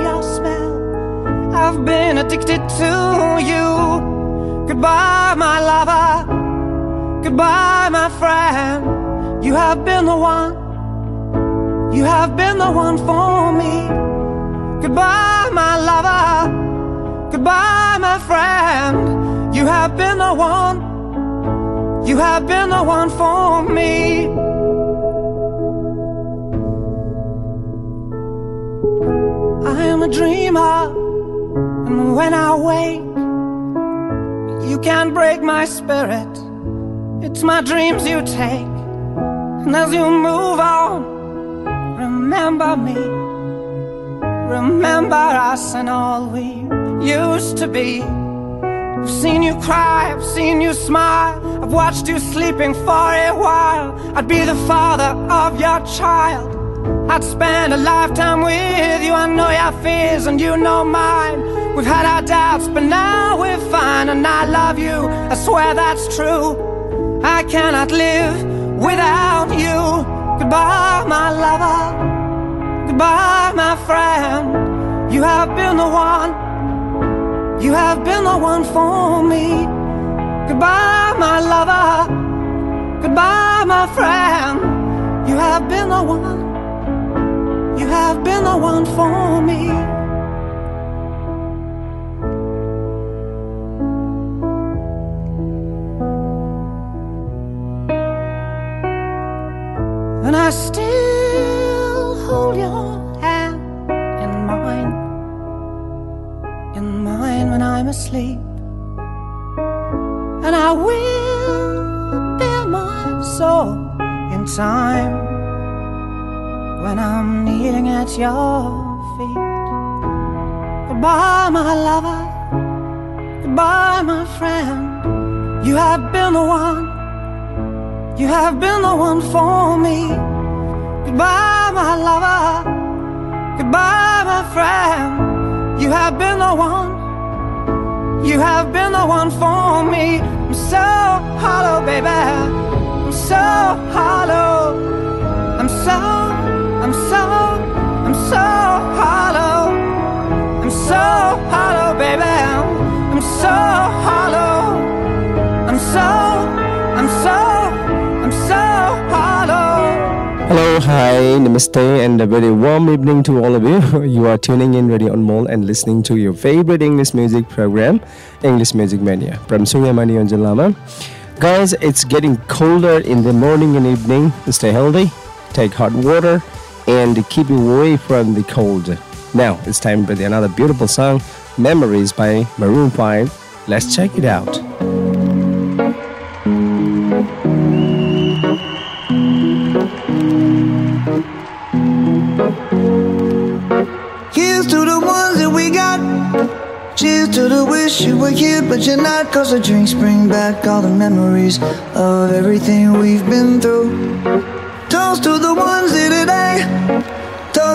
smell. I've been addicted to you. Goodbye, my lover. Goodbye, my friend. You have been the one. You have been the one for me. Goodbye, my lover. Goodbye, my friend. You have been the one. You have been the one for me. I am a dreamer, when I wake, you can't break my spirit. It's my dreams you take, and as you move on, remember me. Remember us and all we used to be. I've seen you cry, I've seen you smile, I've watched you sleeping for a while. I'd be the father of your child. I'd spend a lifetime with you. I know your fears and you know mine. We've had our doubts, but now we're fine. And I love you, I swear that's true. I cannot live without you. Goodbye, my lover. Goodbye, my friend. You have been the one. You have been the one for me. Goodbye, my lover. Goodbye, my friend. You have been the one. Have been the one for me. Feet. Goodbye, my lover. Goodbye, my friend. You have been the one. You have been the one for me. Goodbye, my lover. Goodbye, my friend. You have been the one. You have been the one for me. I'm so hollow, baby. I'm so hollow. I'm so, I'm so, hollow, baby. I'm so hollow. I'm so, I'm so, I'm so hollow. Hello, hi, namaste, and a very warm evening to all of you. You are tuning in Radio Anmol and listening to your favorite English music program, English Music Mania, from Suryamani Yonjan Lama. Guys, it's getting colder in the morning and evening. Stay healthy, take hot water, and keep away from the cold. Now, it's time for the another beautiful song, Memories by Maroon 5. Let's check it out. Here's to the ones that we got. Cheers to the wish you were here, but but you're not. Cause the drinks bring back all the memories of everything we've been through. Toast to the ones here today.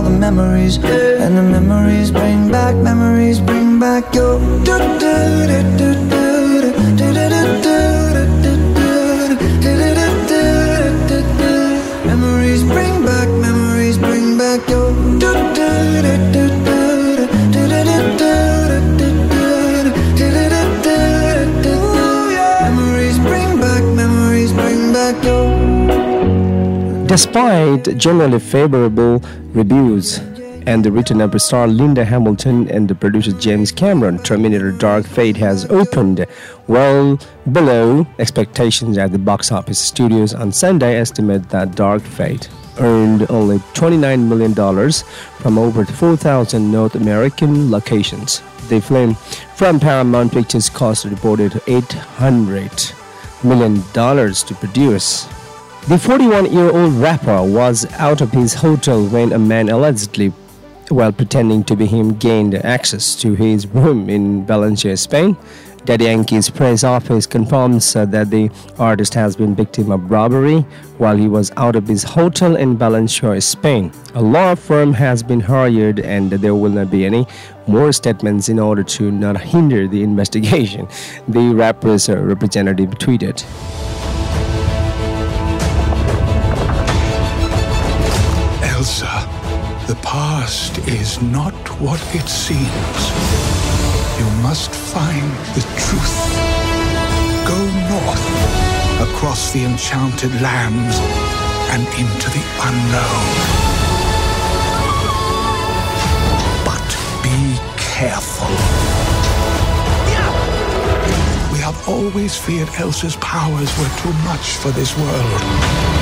All the memories. And the memories bring back, memories bring back your. Memories bring back, memories bring back your. Despite generally favorable reviews and the written up star Linda Hamilton and the producer James Cameron, Terminator Dark Fate has opened well below expectations at the box office. Studios on Sunday estimate that Dark Fate earned only $29 million from over 4,000 North American locations. The film from Paramount Pictures cost reported $800 million to produce. The 41 year old rapper was out of his hotel when a man allegedly, while pretending to be him, gained access to his room in Valencia, Spain. Daddy Yankee's press office confirms uh, that the artist has been victim of robbery while he was out of his hotel in Valencia, Spain. A law firm has been hired and there will not be any more statements in order to not hinder the investigation, the rapper's uh, representative tweeted. The past is not what it seems. You must find the truth. Go north, across the enchanted lands, and into the unknown. But be careful. We have always feared Elsa's powers were too much for this world.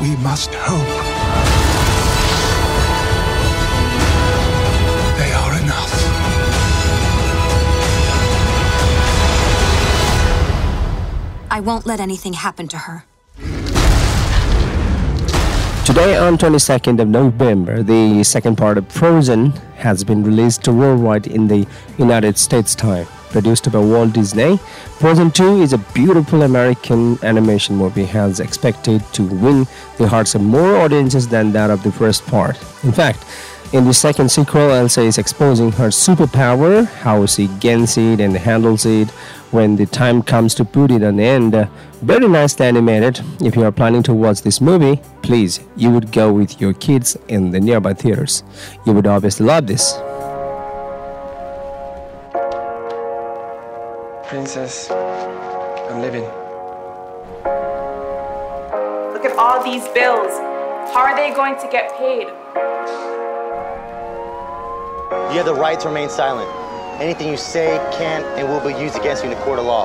We must hope. They are enough. I won't let anything happen to her. Today, on 22nd of November, the second part of Frozen has been released worldwide in the United States time produced by Walt Disney. Frozen 2 is a beautiful American animation movie has expected to win the hearts of more audiences than that of the first part. In fact, In the second sequel, Elsa is exposing her superpower, how she gains it and handles it when the time comes to put it an end. Very nicely animated. If you are planning to watch this movie, please, you would go with your kids in the nearby theaters. You would obviously love this. Princess, I'm living. Look at all these bills. How are they going to get paid? You have the right to remain silent. Anything you say can and will be used against you in a court of law.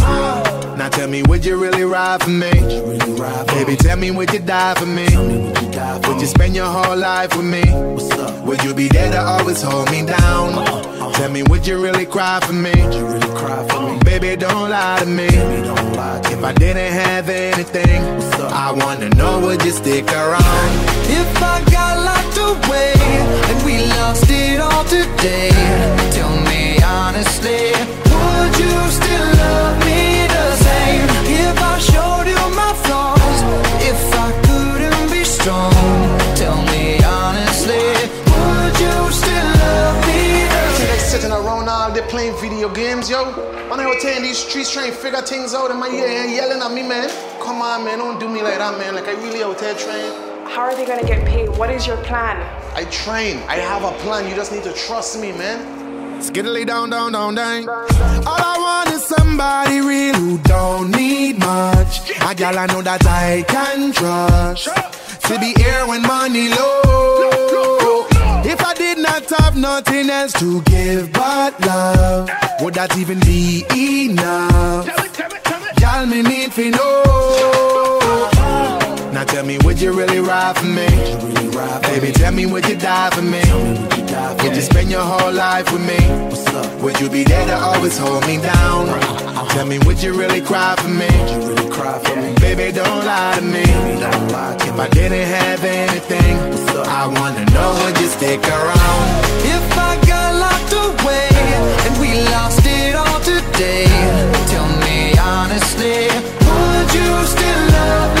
Now tell me, would you really ride for me? Baby, tell me, would you die for me? Would you spend your whole life with me? Would you be there to always hold me down? Tell me, would you really cry for me? Baby, don't lie to me. If I didn't have anything, I wanna know, would you stick around? If I got locked away and we lost it all today, tell me honestly, would you still love me playing video games, yo. When I out here in these streets trying to figure things out in my ear and yelling at me, man. Come on, man, don't do me like that, man. Like I really out here trying. How are they going to get paid? What is your plan? I train. I have a plan. You just need to trust me, man. Skiddly down, down, down, down. All I want is somebody real who don't need much. A gal I know that I can trust. To be here when money low. If I did not have nothing else to give but love, would that even be enough? Y'all me need to know. Now tell me, would you really ride for me? Baby, tell me, would you die for me? Would you spend your whole life with me? Would you be there to always hold me down? Uh-huh, uh-huh. Tell me, would you really cry for me? Baby, don't lie to me. If I didn't have anything, I wanna know, would you stick around? If I got locked away and we lost it all today, tell me honestly, would you still love me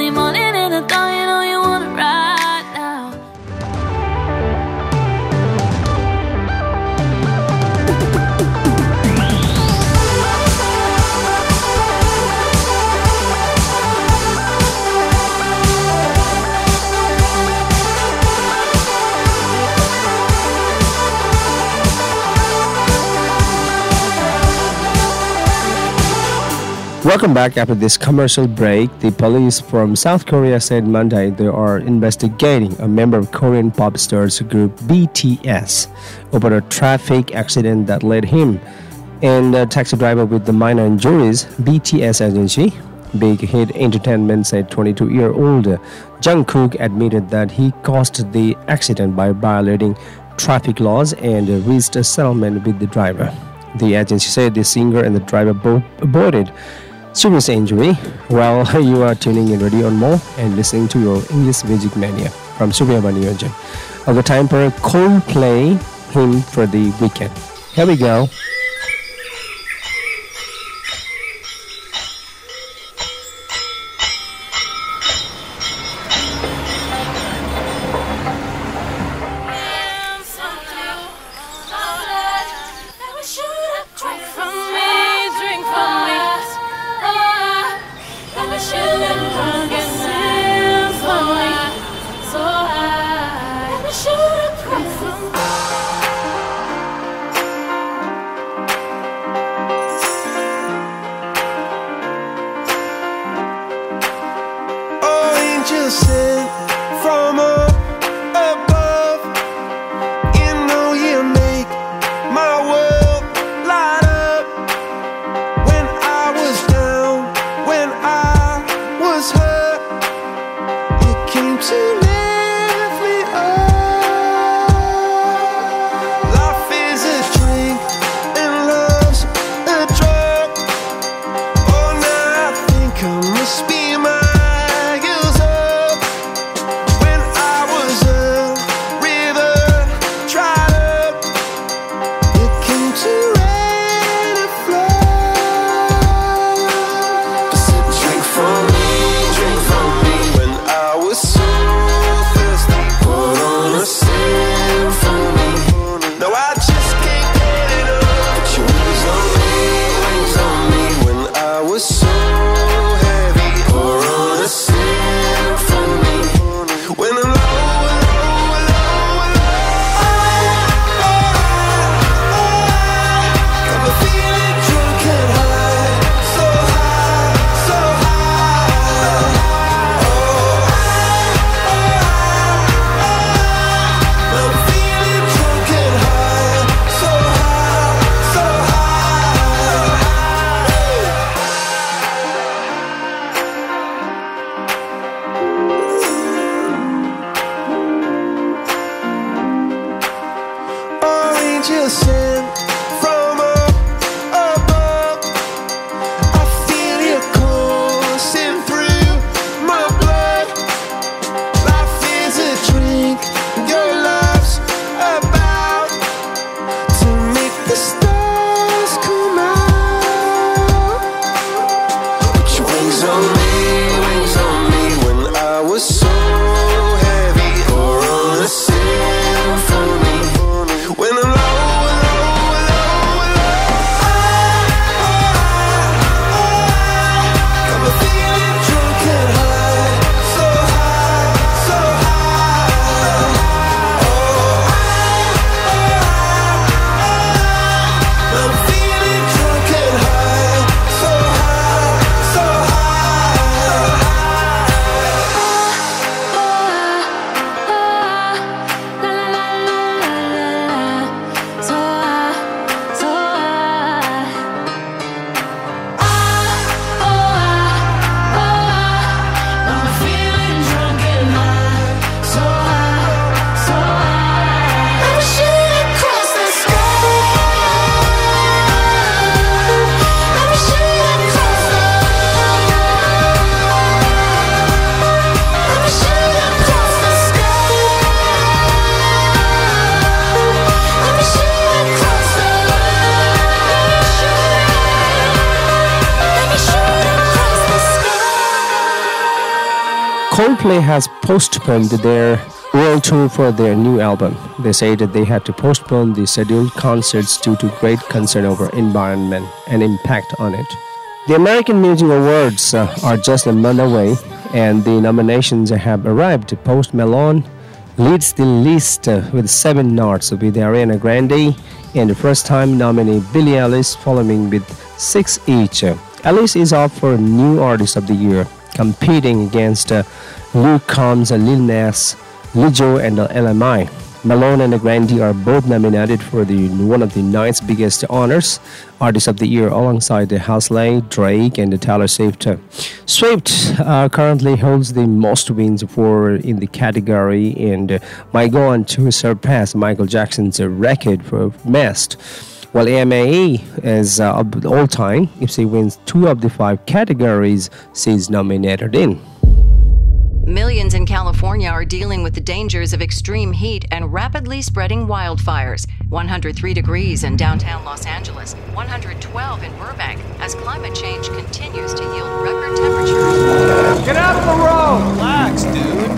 Welcome back after this commercial break. The police from South Korea said Monday they are investigating a member of Korean pop stars group BTS over a traffic accident that led him and a taxi driver with the minor injuries. BTS agency Big Hit Entertainment said 22-year-old Jungkook admitted that he caused the accident by violating traffic laws and reached a settlement with the driver. The agency said the singer and the driver both serious injury while you are tuning in Radio Anmol and listening to your English Music Mania from Surya Yonjan. Of the time for Coldplay hymn for the weekend. Here we go. Coldplay has postponed their world tour for their new album. They say that they had to postpone the scheduled concerts due to great concern over environment and impact on it. The American Music Awards uh, are just a month away, and the nominations have arrived. Post Malone leads the list uh, with seven nods, with Ariana Grande and the first-time nominee Billie Eilish following with six each. Eilish is up for New Artist of the Year, competing against uh, Luke Combs, and Lil Nas, Lizzo, and Ella Mai. Malone and Grande are both nominated for the one of the night's biggest honors, Artist of the Year, alongside the Halsey, Drake, and the Taylor Swift. Swift uh, currently holds the most wins for in the category and uh, might go on to surpass Michael Jackson's record for most. While AMA is uh, all time, if she wins two of the five categories she's nominated in. Millions in California are dealing with the dangers of extreme heat and rapidly spreading wildfires. 103 degrees in downtown Los Angeles, 112 in Burbank, as climate change continues to yield record temperatures. Get out of the road! Relax, dude.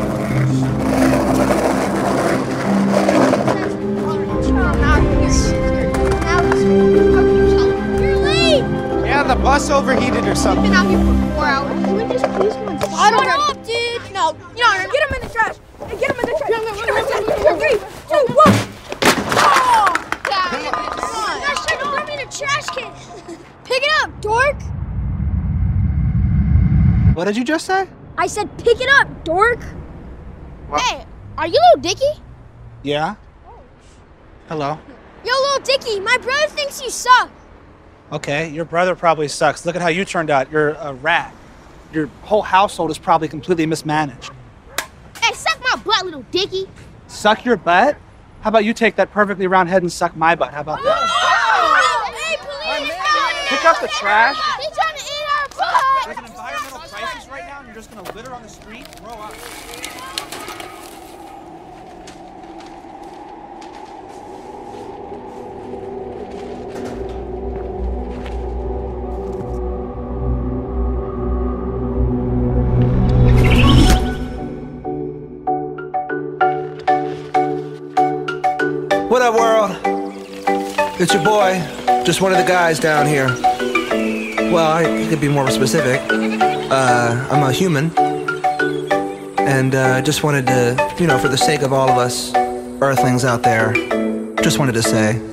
You're late! Yeah, the bus overheated or something. Been out here for four hours. Can we just please come inside? Shut up, dude! No, you know, get him in the trash. Hey, Get him in the trash. Get him in the trash. Three, two, one. Oh! Damn it. Come on. Oh, gosh, shit, don't throw me in the trash can. Pick it up, dork. What did you just say? I said pick it up, dork. Hey, are you Lil Dicky? Yeah. Hello. Yo, Lil Dicky, my brother thinks you suck. Okay, your brother probably sucks. Look at how you turned out. You're a rat. Your whole household is probably completely mismanaged. Hey, suck my butt, Lil Dicky. Suck your butt? How about you take that perfectly round head and suck my butt? How about that? Oh, hey, police! Pick up the trash. He's trying to eat our butt. There's an environmental crisis right now, and you're just gonna litter on the street? Grow up. What up, world? It's your boy, just one of the guys down here. Well, I could be more specific. Uh, I'm a human. And uh, just wanted to, you know, for the sake of all of us earthlings out there, just wanted to say.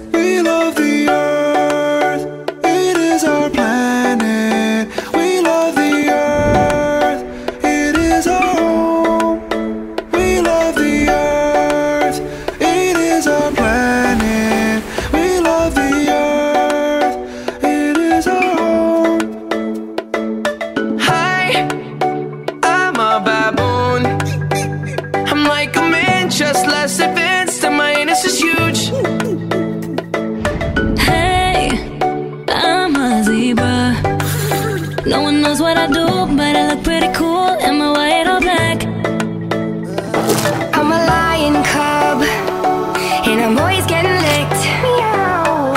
What I do, but I look pretty cool. Am I white or black? I'm a lion cub, and I'm always getting licked.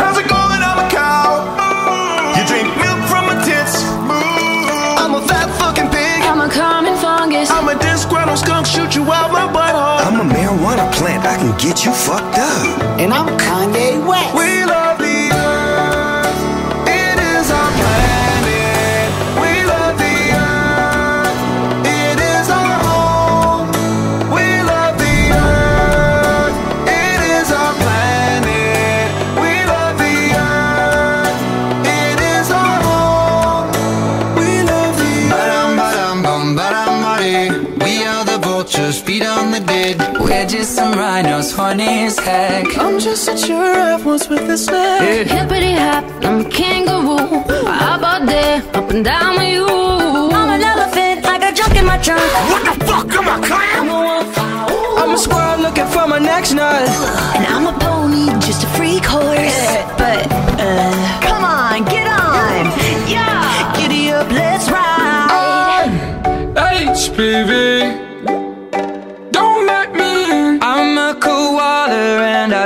How's it going? I'm a cow. You drink milk from my tits. I'm a fat fucking pig. I'm a common fungus. I'm a disgruntled skunk, shoot you out my butthole. I'm a marijuana plant, I can get you fucked up. And I'm Kanye West. We just some rhinos, funny as heck. I'm just a giraffe once with a snake. Hippity hop, I'm a kangaroo. How about that? Up and down with you. I'm an elephant, I got junk in my trunk. What the fuck? I'm a clown. I'm a squirrel looking for my next nut. And I'm a pony, just a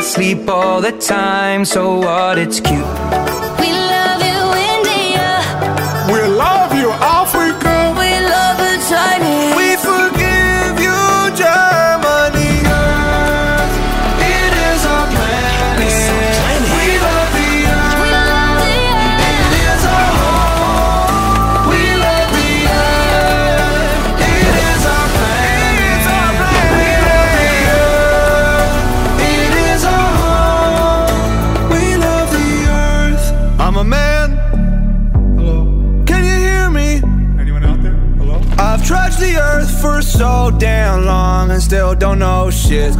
sleep all the time. So what? It's cute. Don't know shit.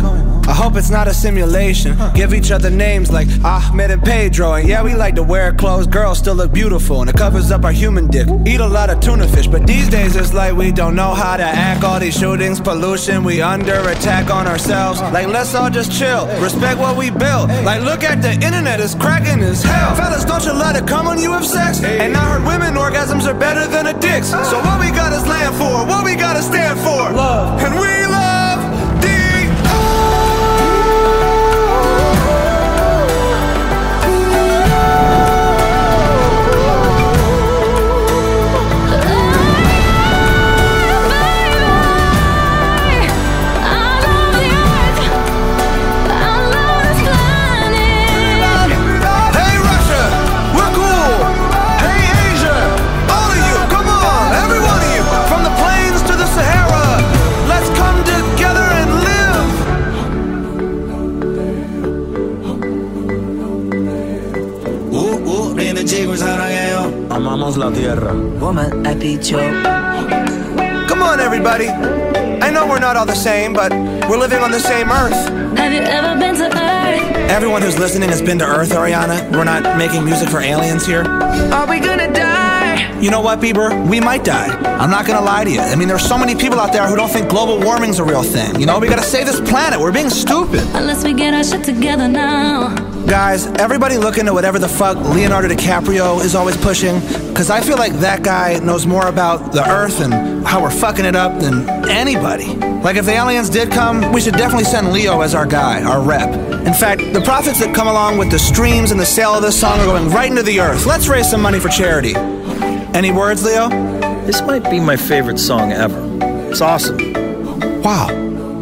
I hope it's not a simulation. Give each other names like Ahmed and Pedro. And yeah, we like to wear clothes. Girls still look beautiful, and it covers up our human dick. Eat a lot of tuna fish, but these days it's like we don't know how to act. All these shootings, pollution, we under attack on ourselves. Like, let's all just chill. Respect what we built. Like, look at the internet, it's cracking as hell. Fellas, don't you let it come when you have sex. And I heard women orgasms are better than a dick's. So what we got is land for, what we gotta stand for. Love. And we sarangueo. La tierra. Woman, I dicho. Come on, everybody. I know we're not all the same, but we're living on the same earth. Have you ever been to Earth? Everyone who's listening has been to Earth, Ariana. We're not making music for aliens here. Are we gonna die? You know what, Bieber? We might die. I'm not gonna lie to you. I mean, there's so many people out there who don't think global warming's a real thing. You know, we gotta save this planet. We're being stupid. Unless we get our shit together now. Guys, everybody look into whatever the fuck Leonardo DiCaprio is always pushing, because I feel like that guy knows more about the Earth and how we're fucking it up than anybody. Like, if the aliens did come, we should definitely send Leo as our guy, our rep. In fact, the profits that come along with the streams and the sale of this song are going right into the Earth. Let's raise some money for charity. Any words, Leo? This might be my favorite song ever. It's awesome. Wow.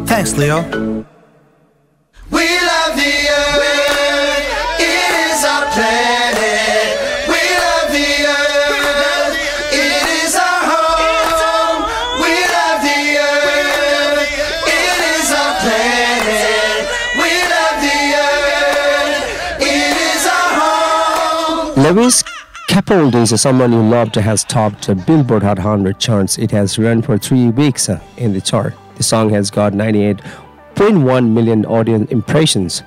Thanks, Leo. We love the earth. It is our planet. We love the earth. It is our home. We love the earth. It is our planet. We love the earth. It is our home. Lewis Capaldi is someone you loved has topped Billboard Hot 100 charts. It has run for three weeks uh, in the chart. The song has got 98.1 million audience impressions.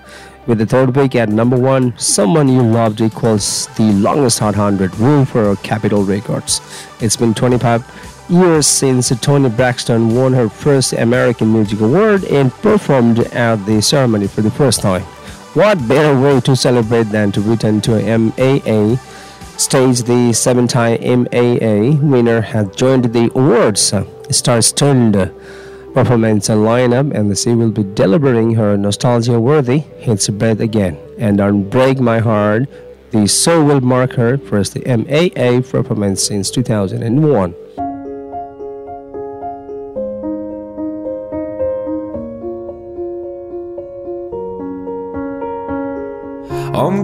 With the third week at number one, Someone You Loved equals the longest Hot 100 rule for Capitol Records. It's been 25 years since Toni Braxton won her first American Music Award and performed at the ceremony for the first time. What better way to celebrate than to return to MAA stage? The seven-time MAA winner has joined the awards star-studded performance lineup, and she will be delivering her nostalgia-worthy "Hits Breath Again" and on "Break My Heart." The show will mark her first MAA performance since 2001. I'm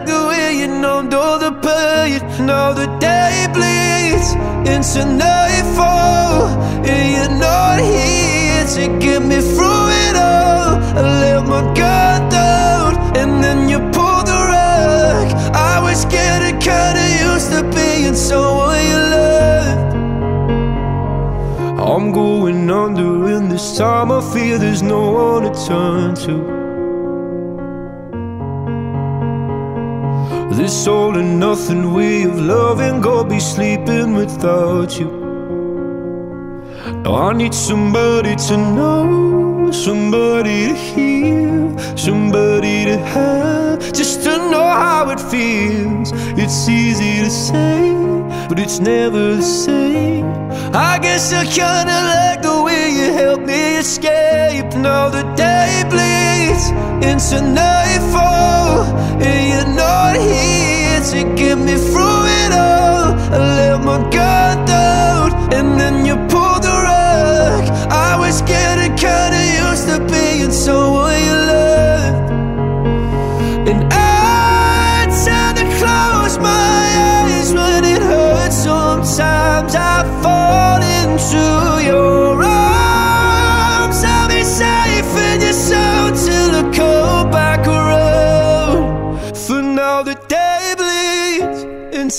you all the pain. Now the day bleeds into nightfall, and you're not here to get me through it all. I let my guard down, and then you pulled the rug. I was getting kinda used to being someone you loved. I'm going under, and this time I feel there's no one to turn to. This all and nothing way of loving, go be sleeping without you. Now I need somebody to know, somebody to hear, somebody to have, just to know how it feels. It's easy to say, but it's never the same. I guess I kinda like help me escape. Now the day bleeds into nightfall, and you're not here to get me through it all. I let my guard down, and then you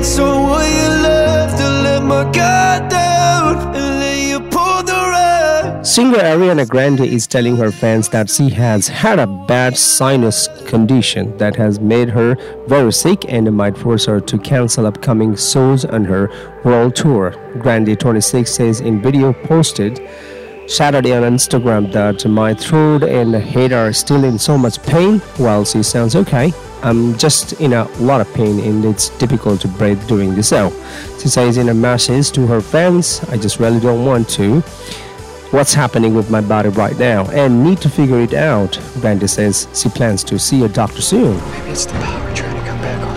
to being you love. To let my guard down, and then you pulled the rug. Singer Ariana Grande is telling her fans that she has had a bad sinus condition that has made her very sick and might force her to cancel upcoming shows on her world tour. Grande 26 says in video posted Saturday on Instagram that my throat and head are still in so much pain while she sounds okay. I'm just in a lot of pain and it's difficult to breathe during the show. She says in a message to her fans, I just really don't want to. What's happening with my body right now and need to figure it out. Grande says she plans to see a doctor soon. Maybe it's the power trying to come back on.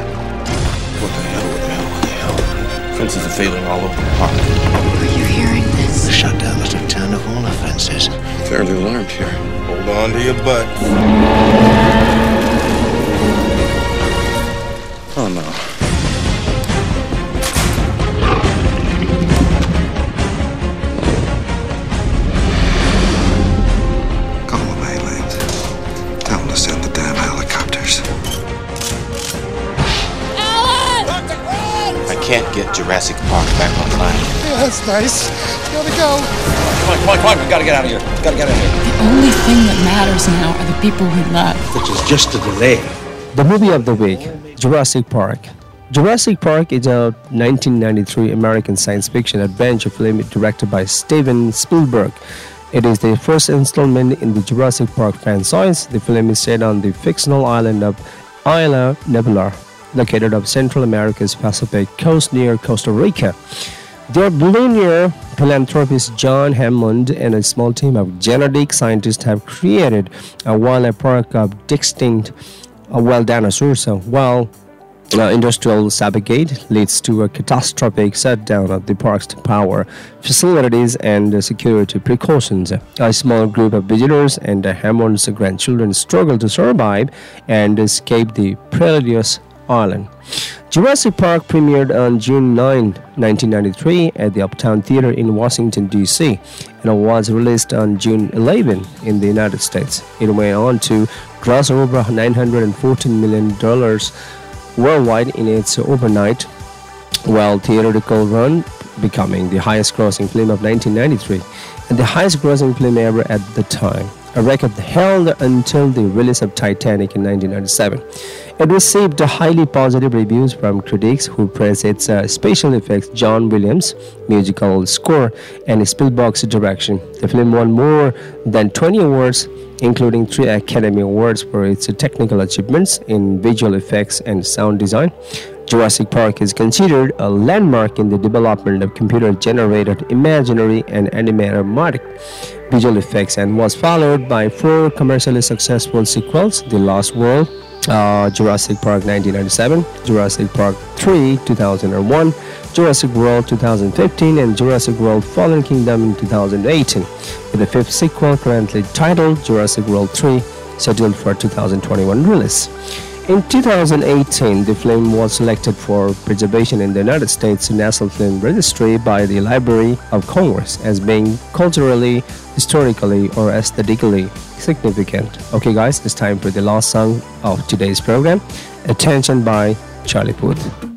What the hell, what the hell, what the hell? Fences are failing all over the park. Are you hearing this? The shutdown must have turned off all the fences. Fairly alarmed here. Hold on to your butt. No. Call them aliens. Tell them to send the damn helicopters. I can't get Jurassic Park back online. Yeah, that's nice. Gotta go. Come on, come on, come on. We gotta get out of here. We gotta get out of here. The only thing that matters now are the people we love. Which is just a delay. The movie of the week Jurassic Park. Jurassic Park is a 1993 American science fiction adventure film directed by Steven Spielberg. It is the first installment in the Jurassic Park franchise. The film is set on the fictional island of Isla Nublar, located off Central America's Pacific coast near Costa Rica. Their billionaire philanthropist John Hammond and a small team of genetic scientists have created a wildlife park of extinct uh, wild dinosaurs. So, while uh, industrial sabotage leads to a catastrophic shutdown of the park's power facilities and security precautions. A small group of visitors and Hammond's grandchildren struggle to survive and escape the perilous island. Jurassic Park premiered on June 9, 1993 at the Uptown Theater in Washington, D.C. and was released on June 11 in the United States. It went on to gross over $914 million worldwide in its overnight well theatrical run, becoming the highest grossing film of 1993 and the highest grossing film ever at the time, a record held until the release of Titanic in 1997. It received highly positive reviews from critics who praised its uh, special effects, John Williams' musical score, and Spielberg's direction. The film won more than 20 awards, including three Academy Awards for its technical achievements in visual effects and sound design. Jurassic Park is considered a landmark in the development of computer generated imaginary and animatic visual effects and was followed by four commercially successful sequels The Lost World, uh, Jurassic Park 1997, Jurassic Park 3 2001, Jurassic World 2015, and Jurassic World Fallen Kingdom in 2018, with the fifth sequel currently titled Jurassic World 3 scheduled for 2021 release. In 2018, the film was selected for preservation in the United States National Film Registry by the Library of Congress as being culturally, historically, or aesthetically significant. Okay, guys, it's time for the last song of today's program Attention by Charlie Puth.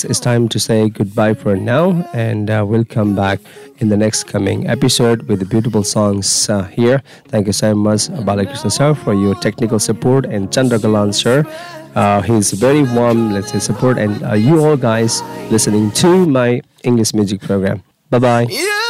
guys, it's time to say goodbye for now, and uh, we'll come back in the next coming episode with the beautiful songs uh, here. Thank you so much, Balakrishna sir, for your technical support, and Chandra Ghalan sir. Uh, very warm, let's say, support, and uh, you all guys listening to my English music program. Bye bye. Yeah!